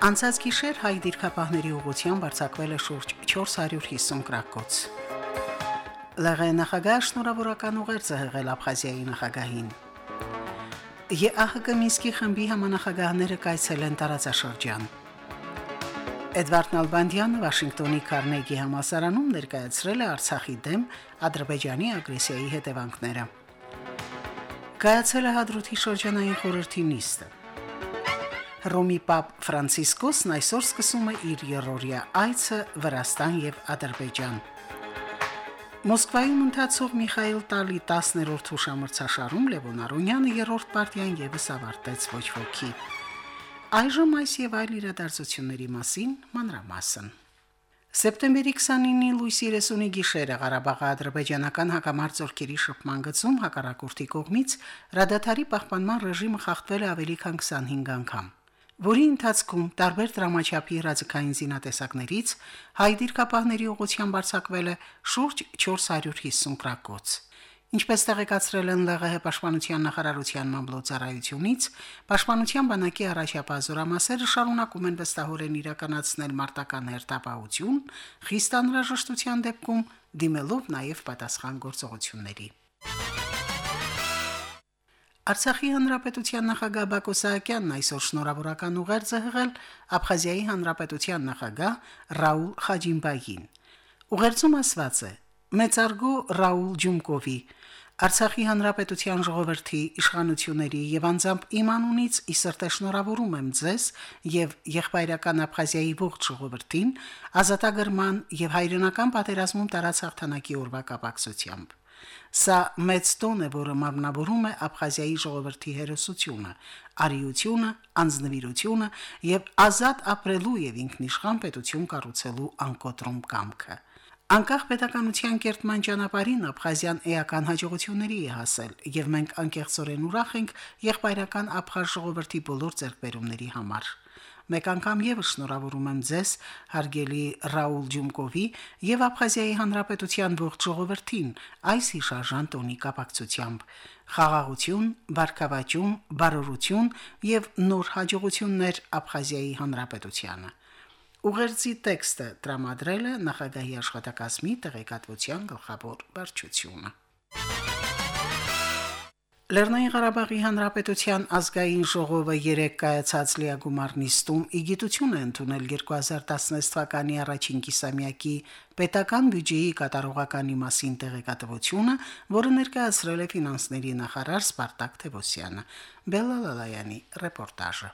Անցած գիշեր հայ դիրքապահների ուղղությամբ արձակվել է շուրջ 450 գրակոց։ ԼՂ նախագահ շնորհավորական ուղերձ է հղել Աբխազիայի նախագահին։ ԵԱՀԿ Մինսկի խմբի համանախագահները կայցել են տարածաշրջան։ Էդվարդ Նալբանդյանը Վաշինգտոնի Կարնեգի համալսարանում ներկայացրել է Արցախի դեմ Ադրբեջանի ագրեսիայի հետևանքները։ Կայացել է Հադրութի շրջանային խորհրդի նիստը։ Հռոմի Պապ Ֆրանցիսկոսն այսօր սկսում է իր երրորդյա այցը Վրաստան եւ Ադրբեջան։ Մոսկվայում ընթացող Միխայել Տալի 10-րդ հուշամրցաշարում Լևոն Արոնյանը երրորդ պարտիան եւս ավարտեց ոչ ոքի։ Այժմ այս եւ այլ իրադարձությունների մասին մանրամասն։ Սեպտեմբերի 29-ի լույս 30-ի գիշերը Ղարաբաղի ադրբեջանական հակամարտությունների շփման գծում հակառակորդի կողմից ռադաթարի պահպանման ռեժիմը խախտվել է ավելի քան 25 անգամ, որի ընթացքում տարբեր դրամաչափի հրաձգային զինատեսակներից հայ դիրքապահների ուղղությամբ արձակվել է շուրջ 450 կրակոց։ Ինչպես տեղեկացրել են ԼՂՀ պաշտպանության նախարարության մամլոյցարայությունից, պաշտպանության բանակի առաջապահ զորամասերը շարունակում են վստահորեն իրականացնել մարտական հերթապահություն, խիստ անհրաժեշտության դեպքում դիմելով նաև պատասխան գործողությունների։ Արցախի հանրապետության նախագահ Բակո Սահակյանն այսօր շնորհավորական ուղերձ է հղել Աբխազիայի հանրապետության նախագահ Ռաուլ Խաջիմբային։ Ուղերձում ասված է. Մեծարգո Ռաուլ Ջումկովի Արցախի հանրապետության ժողովրդի իշխանությունների եւ անձամբ իմ անունից ի սրտե շնորհավորում եմ ձեզ եւ եղբայրական Աբխազիայի ողջ ժողովրդին ազատագրման եւ հայրենական պատերազմում տարած հաղթանակի օրվա կապակցությամբ։ Սա մեծ տոն է, որը մարմնավորում է Աբխազիայի ժողովրդի հերոսությունը, արիությունը, անձնվիրությունը եւ ազատ ապրելու եւ ինքնիշխան պետություն կառուցելու անկոտրում կամքը։ Անկախ պետականության կերտման ճանապարհին Աբխազիան էական հաջողությունների է հասել, եւ մենք անկեղծորեն ուրախ ենք եղբայրական Աբխազ ժողովրդի բոլոր ձեռքբերումների համար։ Մեկ անգամ եւս շնորհավորում եմ ձեզ, հարգելի Ռաուլ Ջումկովի եւ Աբխազիայի հանրապետության ողջ ժողովրդին այս հիշարժան տոնի կապակցությամբ։ Խաղաղություն, բարգավաճում, բարօրություն եւ նոր հաջողություններ Աբխազիայի հանրապետությանը։ Ուղերձի տեքստը տրամադրել է նախագահի աշխատակազմի տեղեկատվության գլխավոր վարչությունը։ Լեռնային Ղարաբաղի Հանրապետության ազգային ժողովը երեք կայացած լիագումար նիստում իգիտություն է ընդունել 2016 թվականի առաջին կիսամյակի պետական բյուջեի կատարողականի մասին տեղեկատվությունը, որը ներկայացրել է ֆինանսների նախարար Սպարտակ Թևոսյանը։ Բելալալայանի ռեպորտաժը։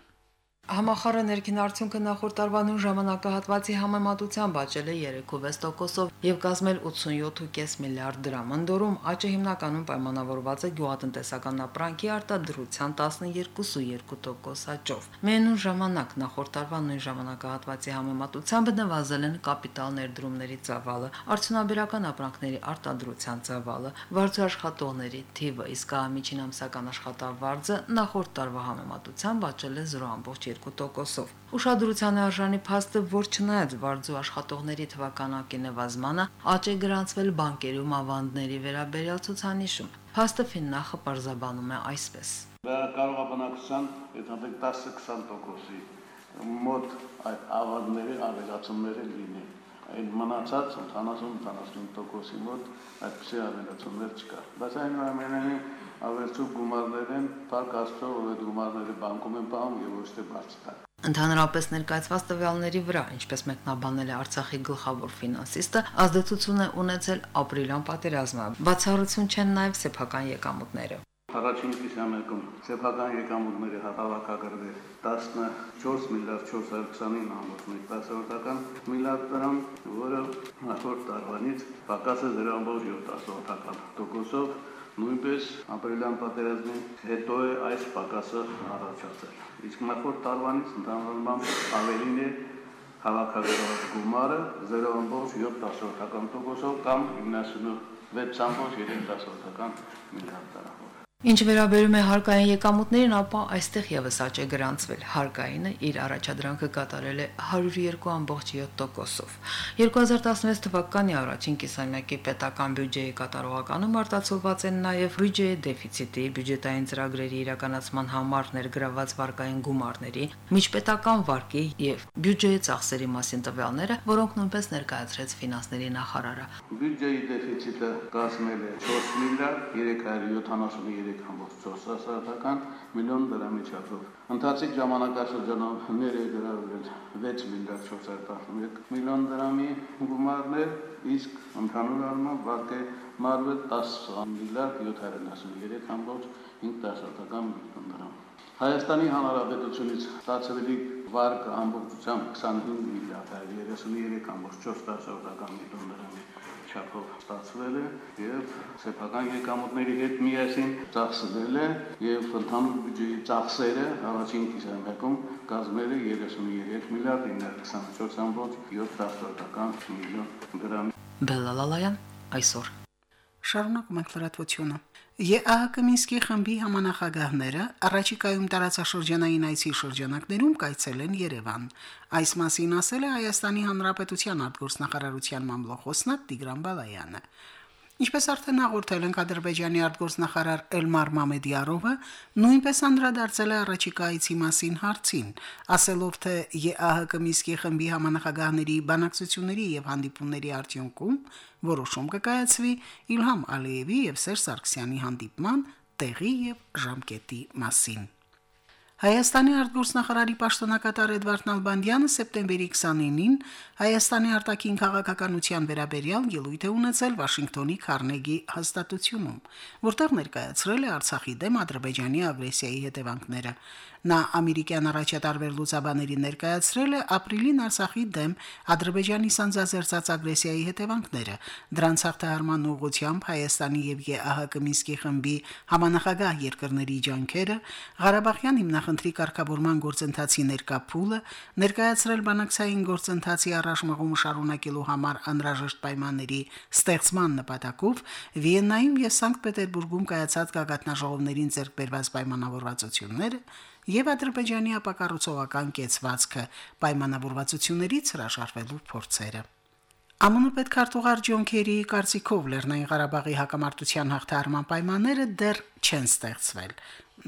Համախառը ներքին արդյունքը նախորդ տարվա նույն ժամանակահատվածի համեմատությամբ աճել է 3.6%-ով եւ կազմել 87.5 միլիարդ դրամ։ Անդորում աճը հիմնականում պայմանավորված է գյուղատնտեսական ապրանքի արտադրության 12.2% աճով։ Մենուն ժամանակ նախորդ տարվա նույն ժամանակահատվածի համեմատությամբ նվազել են կապիտալ ներդրումների ծավալը, արդյունաբերական ապրանքների արտադրության ծավալը, վարձու աշխատողների թիվը, իսկ ամիջին ամսական աշխատավարձը նախորդ տարվա համեմատությամբ աճել է 0.2 2%-ով։ Ուշադրության արժանի փաստը, որ չնայած վարձու աշխատողների թվականակի նվազմանը, աճ է գրանցվել բանկերում ավանդների վերաբերյալ ցուցանիշում։ Փաստը Ֆիննախը պարզաբանում է այսպես. Կարող է բնակության եթե 10-20%-ի մոտ այդ ավանդների ավելացումները լինի այն մնացած 80-85%-ի մոտ այդպիսի ավելացումներ չկա։ Բայց այնուամենայնիվ ավելցուկ գումարներ են, փակ աստծո, որ այդ գումարները բանկում են պահում եւ ոչ թե բարձր Ընդհանրապես ներկայացված տվյալների վրա, ինչպես մեկնաբանել է Արցախի գլխավոր ֆինանսիստը, ազդեցություն է ունեցել ապրիլյան պատերազմը։ Բացառություն չեն նաև սեփական եկամուտները։ Առաջին կիսամերկում սեփական եկամուտների հավաքագրվել 14 միլիարդ 429.1 միլիարդ դրամ, որը նախորդ տարվանից պակաս է 0.7%-ով Նույնպես ապրիլյան պատերազմի հետո է այս պակասը առաջացել։ Իսկ նախորդ տարվանից ընդհանրապես ավելին է քաղաքագրված գումարը 0.7%-ով կամ 96.3%-ական միլիարդ դրամով։ Ինչ վերաբերում է հարկային եկամուտներին, ապա այստեղ եւս աճ է գրանցվել։ Հարկայինը իր առաջադրանքը կատարել է 102.7%-ով։ 2016 թվականի առաջին կիսամյակի պետական բյուջեի կատարողականում արտացոլված են նաև բյուջեի դեֆիցիտի, բյուջետային ծրագրերի իրականացման համար ներգրաված վարկային գումարների, միջպետական վարկի եւ բյուջեի ծախսերի մասին տվյալները, որոնք նույնպես ներկայացրեց ֆինանսների նախարարը։ Բյուջեի դեֆիցիտը կազմել է 4 միլիարդ 373 3.4 միլիոն դրամի չափով։ Ընթացիկ ժամանակաշրջանում ներգրավել 6 միլիարդ 411 միլիոն դրամի գումարներ, իսկ ընդհանուր առմամբ վարկե մարվել 10 միլիարդ 793.5 միլիոն դրամ։ Հայաստանի Հանրապետությունից ստացվելի վարկը ամբողջությամբ 25 միլիարդ 33.4 միլիոն դրամի չափով ստացվել է եւ սեփական եկամուտների հետ միասին ծախսվել է եւ ընդհանուր բյուջեի ծախսերը առաջին կիսամյակում կազմել է 33 միլիարդ 924.7 միլիոն դրամ։ Բելալալայան այսօր Շարունակում ենք լրատվությունը։ ԵԱՀԿ Մինսկի խմբի համանախագահները առաջիկայում տարածաշրջանային այցի շրջանակներում կայցելեն Երևան։ Այս մասին ասել է Հայաստանի Հանրապետության արտգործնախարարության մամլոխոսնակ Տիգրան Բալայանը։ Ինչպես արդեն հաղորդել ենք Ադրբեջանի արտգործնախարար Էլմար Մամեդիարովը, նույնպես անդրադարձել է առաջիկայիցի մասին հարցին, ասելով թե ԵԱՀԿ Միսկի խմբի համանախագահների բանակցությունների եւ հանդիպումների արդյունքում որոշում կկայացվի Իլհամ Ալիևի եւ Սերժ Սարգսյանի հանդիպման տեղի եւ ժամկետի մասին։ Հայաստանի արտգործնախարարի պաշտոնակատար Էդվարդ Նալբանդյանը սեպտեմբերի 29-ին Հայաստանի արտաքին քաղաքականության վերաբերյալ ելույթ է ունեցել Վաշինգտոնի Քարնեգի հաստատությունում, որտեղ ներկայացրել է Արցախի դեմ Ադրբեջանի ագրեսիայի հետևանքները։ Նա ամերիկյան առաջատար վերլուծաբաների ներկայացրել է ապրիլին Արցախի դեմ Ադրբեջանի սանձազերծած ագրեսիայի հետևանքները, դրանց հաղթահարման ուղղությամբ Հայաստանի եւ ԵԱՀԿ Մինսկի խմբի համանախագահ երկրների ջանքերը, Ղարաբաղյան հիմնախնդրի կարգավորման գործընթացի ներկա փուլը, ներկայացրել բանակցային գործընթացի առաջմղումը շարունակելու համար անհրաժեշտ պայմանների ստեղծման նպատակով Վիեննայում եւ Սանկտ Պետերբուրգում կայացած գագաթնաժողովներին ձեռք բերված պայմանավորվածությունները եւ Ադրբեջանի ապակառուցողական կեցվածքը պայմանավորվածություններից հրաշարվելու փորձերը։ ԱՄՆ պետքարտուղար Ջոն Քերիի կարծիքով Լեռնային Ղարաբաղի հակամարտության հաղթահարման պայմանները դեռ չեն ստեղծվել։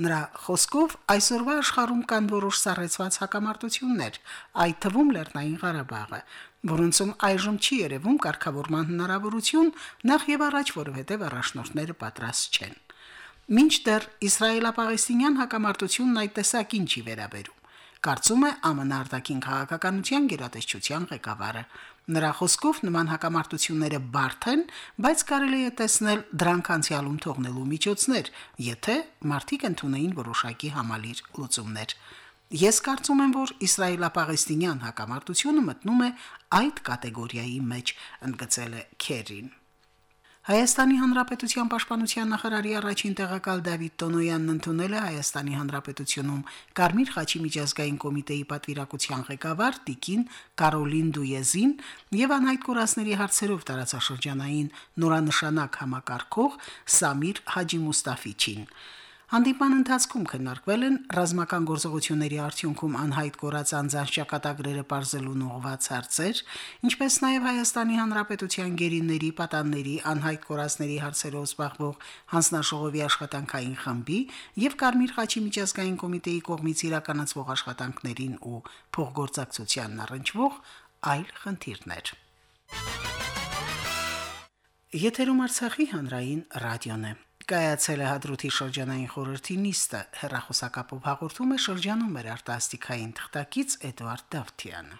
Նրա խոսքով այսօրվա աշխարհում կան որոշ սառեցված հակամարտություններ, այդ թվում Լեռնային Ղարաբաղը, որոնցում այժմ չի երևում կարգավորման հնարավորություն, նախ եւ առաջ, որովհետեւ առաջնորդները պատրաստ չեն։ Մինչդեռ Իսրայելա-Պաղեստինյան հակամարտությունն այդ տեսակին չի վերաբերում։ Կարծում է ԱՄՆ արտաքին քաղաքականության գերատեսչության ղեկավարը։ Նրա խոսքով նման հակամարտությունները բարդ են, բայց կարելի է տեսնել դրանք անցյալում թողնելու միջոցներ, եթե մարդիկ ընդունեին որոշակի համալիր լուծումներ։ Ես կարծում եմ, որ Իսրայելա-Պաղեստինյան հակամարտությունը մտնում է այդ կատեգորիայի մեջ, ընդգծել է Քերին։ Հայաստանի Հանրապետության Պաշտպանության նախարարի առաջին տեղակալ Դավիթ Տոնոյանն ընդունել է Հայաստանի Հանրապետությունում Կարմիր խաչի միջազգային կոմիտեի պատվիրակության ղեկավար Տիկին Կարոլին Դուեզին եւ անհայտ կորասների հարցերով տարածաշրջանային նորանշանակ համակարգող Սամիր Հաջի Մուստաֆիչին։ Հանդիպման ընթացքում քննարկվել են ռազմական գործողությունների արդյունքում անհայտ կորած անձանց ճակատագրերը բարձելուն ուղղված հարցեր, ինչպես նաև Հայաստանի Հանրապետության գերիների, պատանների, անհայտ կորածների հարցերով զբաղվող հանձնաշողովի աշխատանքային խմբի եւ Կարմիր խաչի միջազգային կոմիտեի կողմից իրականացվող աշխատանքներին ու փոխգործակցությանն առնչվող այլ խնդիրներ։ Եթերում Արցախի հանրային ռադիոն է կայացել է հադրութի շրջանային խորհրդի նիստը հերախոսակապով հաղորդում է շրջանում մեր արտասթիկային թղթակից Էդվարդ Դավթյանը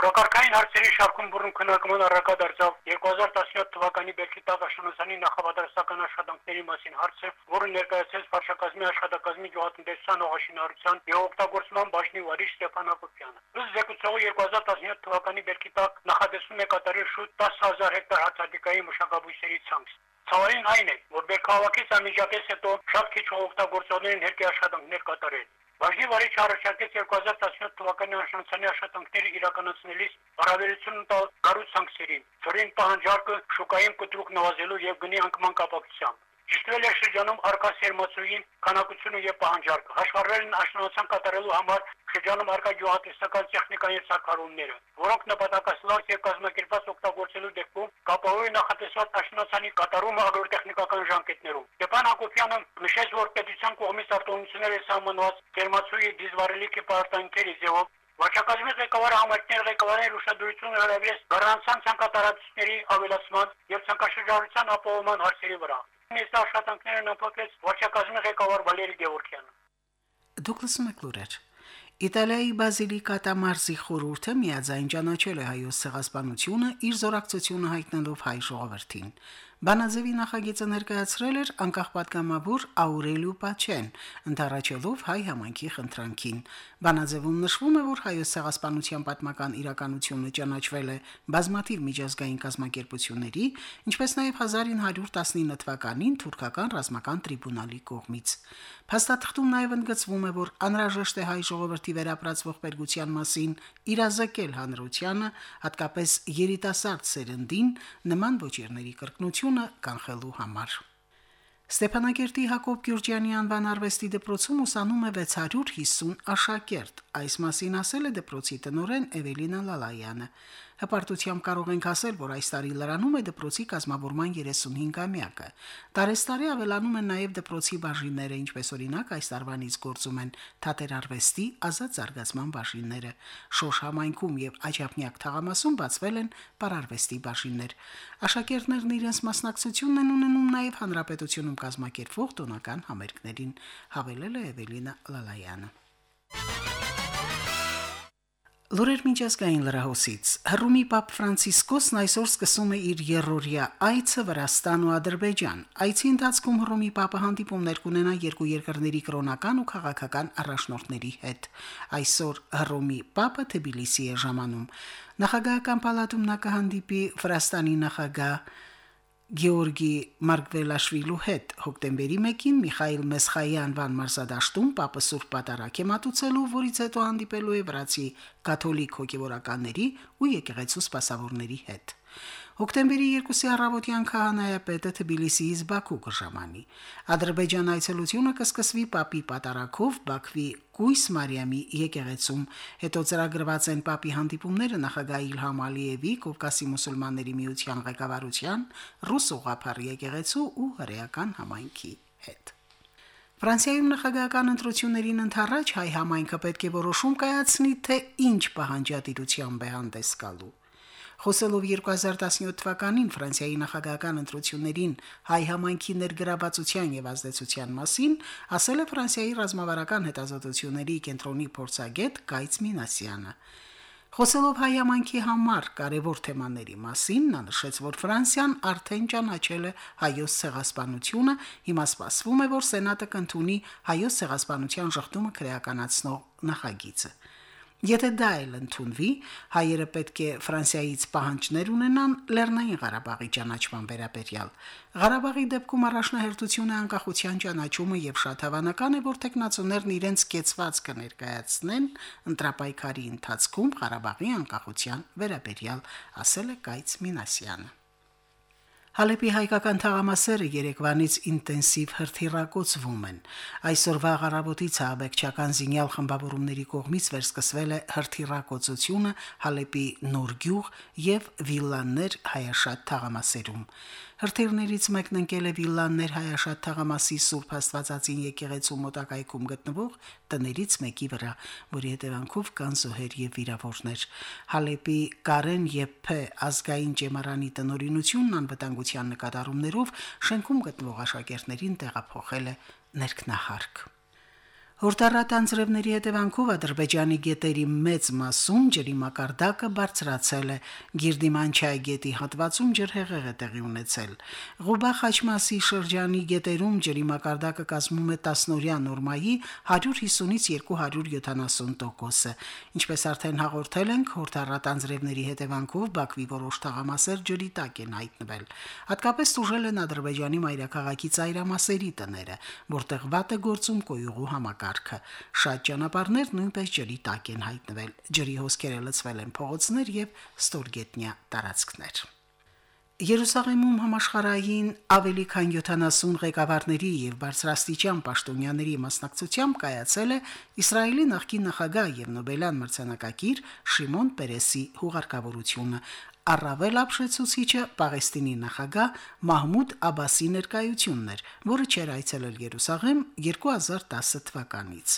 Օրակարգային հարցերի շարքում բռնում քննարկման առարկա դարձավ 2017 թվականի Բերքի Տաղաշնոսանի նախապատրաստական աշխատանքների մասին հարցը, որը ներկայացրեց Վարշակազմի աշխատակազմի գյուղատնտեսության ողաշինարարության եւ օգտագործման բաժնի վարիչ Ստեփան Հակոբյանը։ Ըստ զեկուցողի 2017 թվականի Բերքի Տաղ նախադեсում է կատարել շուտ 10000 հեկտար հացադիկայի մշակաբույսերի ցանց։ Ցավալին այն է, որ Բերքահավաքից անմիջապես հետո շատ քիչ օգտագործողներին հերկի աշխատանքներ կատարել։ Բաժնի վարիչ առաջարկեց 2017 թվականի անշանցանի աշխատանքները իրականացնելիս հարաբերություն տալ գարուց սանկցերին, ծրին պահանջարկը շուկայում կտրուկ նվազելու եւ գնի անկման կապակցությամբ։ Ճշտվել է շրջանում արկա սերմացուին քանակությունը եւ պահանջարկը։ Հաշվառվել են աշնանացան կատարելու համար շրջանում արկա գյուղատնտեսական տեխնիկայի սարքարումները, որոնք նպատակասլաց եւ կազմակերպված օգտագործելու դեպքում կապահովի նախատեսված աշնանացանի կատարումը ագրոտեխնիկական ժամկետներում։ Ստեփան Հակոբյանը նշեց, որ պետության կողմից արտոնությունները սահմանված սերմացուի դիզվարելիքի պարտանքերի ձևով Վարչակազմի ղեկավարը համայնքների ղեկավարների ուշադրությունը հրավիրեց գրանցան ցանկատարածությունների ավելացման եւ ցանկաշրջանության ապահովման հարցերի վրա։ Այս աշխատանքները նպատակեց վարչակազմի ղեկավար Վալերի Գևորգյանը։ Դուք լսում եք լուրեր։ Իտալիայի բազիլիկա մարզի խորհուրդը միաձայն ճանաչել է հայոց ցեղասպանությունը իր զորակցությունը հայտնելով հայ ժողովրդին։ Բանաձևի նախագիծը ներկայացրել էր անկախ պատգամավոր Աուրելիու Պաչեն, ընդառաջելով հայ համայնքի խնդրանքին։ Բանաձևում նշվում է, որ հայոց ցեղասպանության պատմական իրականությունը ճանաչվել է բազմաթիվ միջազգային կազմակերպությունների, ինչպես նաև 1919 թվականին թուրքական ռազմական տրիբունալի կողմից։ Փաստաթղթում նաև ընդգծվում է, որ անհրաժեշտ է հայ ժողովրդի վերապրածվող բերգության մասին իրազեկել հանրությանը, հատկապես երիտասարդ սերնդին նման ոչերների կրկնությունը կանխելու համար։ Ստեփանակերտի Հակոբ Գյուրջյանի անվան արվեստի դպրոցում ուսանում է 650 աշակերտ։ Այս մասին ասել է դպրոցի տնօրեն Էվելինա Լալայանը։ Հպարտությամբ կարող ենք ասել, որ այս տարի լրանում է դպրոցի կազմավորման 35-ամյակը։ Տարեստարի ավելանում են նաև դպրոցի բաժինները, ինչպես օրինակ այս տարվանից գործում են թատերարվեստի ազատ զարգացման բաժինները։ Շոշ համայնքում եւ Աջափնյակ թաղամասում բացվել են պարարվեստի բաժիններ։ Աշակերտներն իրենց մասնակցությունն են ունենում նաև հանրապետությունում կազմակերպվող տոնական համերգներին, հավելել է Էվելինա Լալայանը։ Լուրեր միջազգային լրահոսից Հռոմի Պապ Ֆրանցիսկոսն այսօր սկսում է իր երրորդյա այցը Վրաստան ու Ադրբեջան։ Այցի ընթացքում Հռոմի Պապը հանդիպումներ կունենա երկու երկրների կրոնական ու քաղաքական առաջնորդների հետ։ Այսօր Հռոմի Պապը Թբիլիսի է ժամանում։ Նախագահական պալատում նա կհանդիպի Վրաստանի նախագահ Գեորգի Մարգվելաշվիլու հետ հոկտեմբերի 1-ին Միխայել Մեսխայի անվան մարզադաշտում Պապը Սուրբ Պատարագ է մատուցելու, որից հետո հանդիպելու է վրացի կաթոլիկ հոգևորականների ու եկեղեցու սպասավորների հետ։ Հոկտեմբերի 2-ի առավոտյան քահանայապետը Թբիլիսիից Բաքու կժամանի։ Ադրբեջան այցելությունը կսկսվի Պապի պատարակով Բաքվի Կույս Մարիամի եկեղեցում։ Հետո ծրագրված են Պապի հանդիպումները նախագահ Իլհամ Ալիևի, Կովկասի մուսուլմանների միության ղեկավարության, Ռուս ուղափառ եկեղեցու ու հրեական համայնքի հետ։ Ֆրանսիայում նախագահական ընտրություններին ընթരാճ հայ համայնքը պետք է որոշում կայացնի, թե ինչ պահանջատիրությամբ է հանդես գալու։ Խոսելով 2017 թվականին Ֆրանսիայի նախագահական ընտրություններին հայ համայնքի ներգրավվածության եւ ազդեցության մասին, ասել է Ֆրանսիայի ռազմավարական հետազոտությունների կենտրոնի փորձագետ Գայց Մինասյանը։ Խոսելով հայ համայնքի համար կարևոր թեմաների մասին, նա նշեց, որ Ֆրանսիան արդեն ճանաչել է հայոց ցեղասպանությունը, հիմա սպասվում է, որ Սենատը կընդունի հայոց ցեղասպանության շղթումը քրեականացնող նախագիծը։ Եթե դա էլ ընդունվի, հայերը պետք է Ֆրանսիայից պահանջներ ունենան Լեռնային Ղարաբաղի ճանաչման վերաբերյալ։ Ղարաբաղի դեպքում առաջնահերթությունը անկախության ճանաչումը եւ շատ հավանական է, որ տեխնացուներն իրենց կեցված կներկայացնեն ընտրապայքարի ընթացքում Ղարաբաղի անկախության վերաբերյալ, ասել է Կայց Մինասյանը։ Հալեպի հայկական թաղամասերը Երևանից ինտենսիվ հրթիռակոծվում են։ Այսօրվա առավոտից աբեկչական զինյալ խմբավորումների կողմից վերսկսվել է հրթիռակոծությունը Հալեպի Նորգյուղ եւ Վիլլաներ հայաշատ թաղամասերում։ Հրթիռներից մեկն ընկել է Վիլլաններ հայաշատ թաղամասի Սուրբ Աստվածածին եկեղեցու մոտակայքում գտնվող տներից մեկի վրա, որի հետևանքով կան զոհեր եւ վիրավորներ։ Հալեպի Կարեն եւ Փ ազգային ճեմարանի տնօրինությունն անվտանգության նկատառումներով շենքում գտնվող աշակերտներին տեղափոխել է ներքնահարկ։ Հորտառատ անձրևների հետևանքով Ադրբեջանի գետերի մեծ մասում ջրի մակարդակը բարձրացել է։ Գիրդիմանչայ գետի հատվածում ջրհեղեղ է տեղի ունեցել։ Ղուբա Խաչմասի շրջանի գետերում ջրի մակարդակը կազմում է 10-օրյա նորմայի 150-ից 270 տոկոսը։ Ինչպես արդեն հաղորդել ենք, հորտառատ անձրևների հետևանքով Բաքվի որոշ թաղամասեր ջրի տակ են հայտնվել։ Հատկապես տուժել են Ադրբեջանի մայրաքաղաքի ծայրամասերի տները, որտեղ վատ է գործում կոյուղու համակարգ կարգը։ Շատ ճանապարհներ նույնպես ջրի տակ են հայտնվել։ Ջրի հոսքերը լցվել են փողոցներ եւ ստորգետնյա տարածքներ։ Երուսաղեմում համաշխարհային ավելի քան 70 ղեկավարների եւ բարձրաստիճան պաշտոնյաների մասնակցությամբ կայացել է Իսրայելի նախկին նախագահ եւ Նոբելյան մրցանակակիր Շիմոն Պերեսի հուղարկավորությունը, Առավել ապշեցուցիչը Պաղեստինի նախագահ Մահմուդ Աբասի ներկայությունն էր, որը չեր այցելել Երուսաղեմ 2010 թվականից։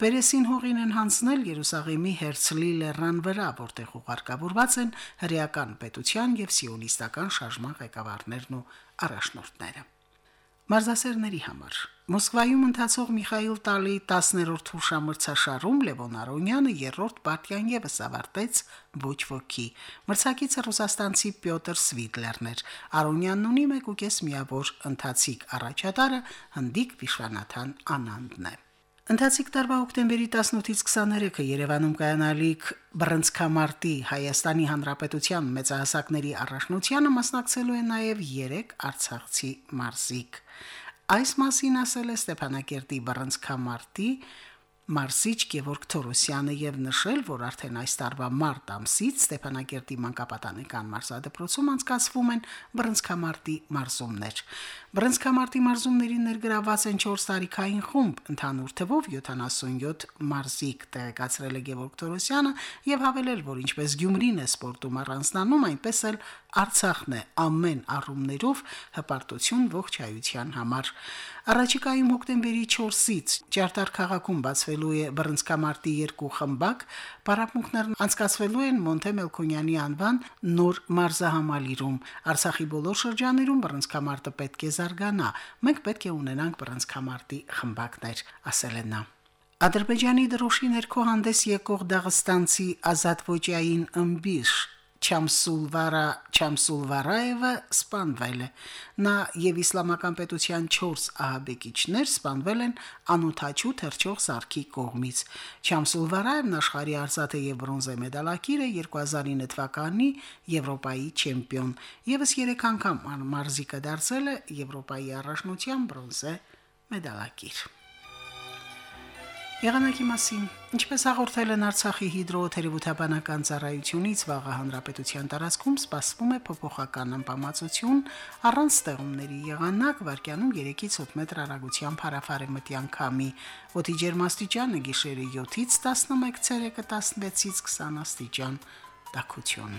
Պերեսին հողին են հանձնել Երուսաղեմի Հերցլի լեռան վրա, որտեղ ուղարկավորված են հրեական պետության եւ սիոնիստական շարժման ղեկավարներն ու առաջնորդները մարզասերների համար։ Մոսկվայում ընթացող Միխայիլ Տալի 10-րդ հուշամրցաշարում Լևոն Արոնյանը երրորդ պարտիան եւս ավարտեց ոչ ոքի։ Մրցակիցը ռուսաստանցի Պյոտր Սվիդլերն էր։ Արոնյանն ունի 1.5 միավոր ընթացիկ առաջատարը հնդիկ Վիշվանաթան Անանդն է։ Ընթացիկ տարվա հոկտեմբերի 18-ից 23-ը Երևանում կայանալիք Բրնցքամարտի Հայաստանի Հանրապետության մեծահասակների առաջնությանը մասնակցելու են նաև 3 արցախցի մարզիկ։ Այս մասին ասել է Ստեփանակերտի Բրնցքամարտի Մարսիչ Գևորգ Թորոսյանը եւ նշել, որ արդեն այս տարվա մարտ ամսից Ստեփանակերտի մանկապատանեկան մարզադպրոցում անցկացվում են բռնցքամարտի մարզումներ։ Բռնցքամարտի մարզումներին ներգրաված են 4 տարիքային խումբ, ընդհանուր թվով 77 մարզիկ, տեղեկացրել է Գևորգ Թորոսյանը եւ հավելել, որ ինչպես Գյումրին է սպորտում առանձնանում, այնպես էլ Արցախն է ամեն առումներով հպարտություն ողջ հայության համար։ Առաջիկայում հոկտեմբերի 4-ից Ճարտար քաղաքում բացվելու է բռնցքամարտի երկու խմբակ, պարապմունքներն անցկացվելու են Մոնթե Մելքոնյանի անվան նոր մարզահամալիրում։ Արցախի բոլոր շրջաներում բռնցքամարտը պետք է զարգանա։ Մենք պետք է ունենանք բռնցքամարտի խմբակներ, ասել է նա։ Ադրբեջանի դրոշի ներքո հանդես եկող Դաղստանցի ազատ ոճային ըմբիշ Չամսուլվարա Չամսուլվարաևը սպանվել է։ Նա եւ իսլամական պետության 4 ահաբեկիչներ սպանվել են անօթաչու թրջող սարքի կողմից։ Չամսուլվարաևն աշխարհի արծաթե եւ բրոնզե մեդալակիր է 2009 թվականի Եվրոպայի չեմպիոն։ Եվս 3 անգամ մարզիկը դարձել է Եվրոպայի առաջնության բրոնզե մեդալակիր։ Եղանակի մասին. Ինչպես հաղորդել են Արցախի հիդրոթերապևտաբանական ծառայությունից, վաղը հանրապետության տարածքում սպասվում է փոփոխական անբավարարություն առանց ստեղումների եղանակ վարկյանում 3-ից 8 մետր հեռագությամբ հարավարեմտյան քամի։ Օդի ջերմաստիճանը գիշերը 7-ից 11 ցելսիուսը 16-ից 20 աստիճան։ Տաքություն։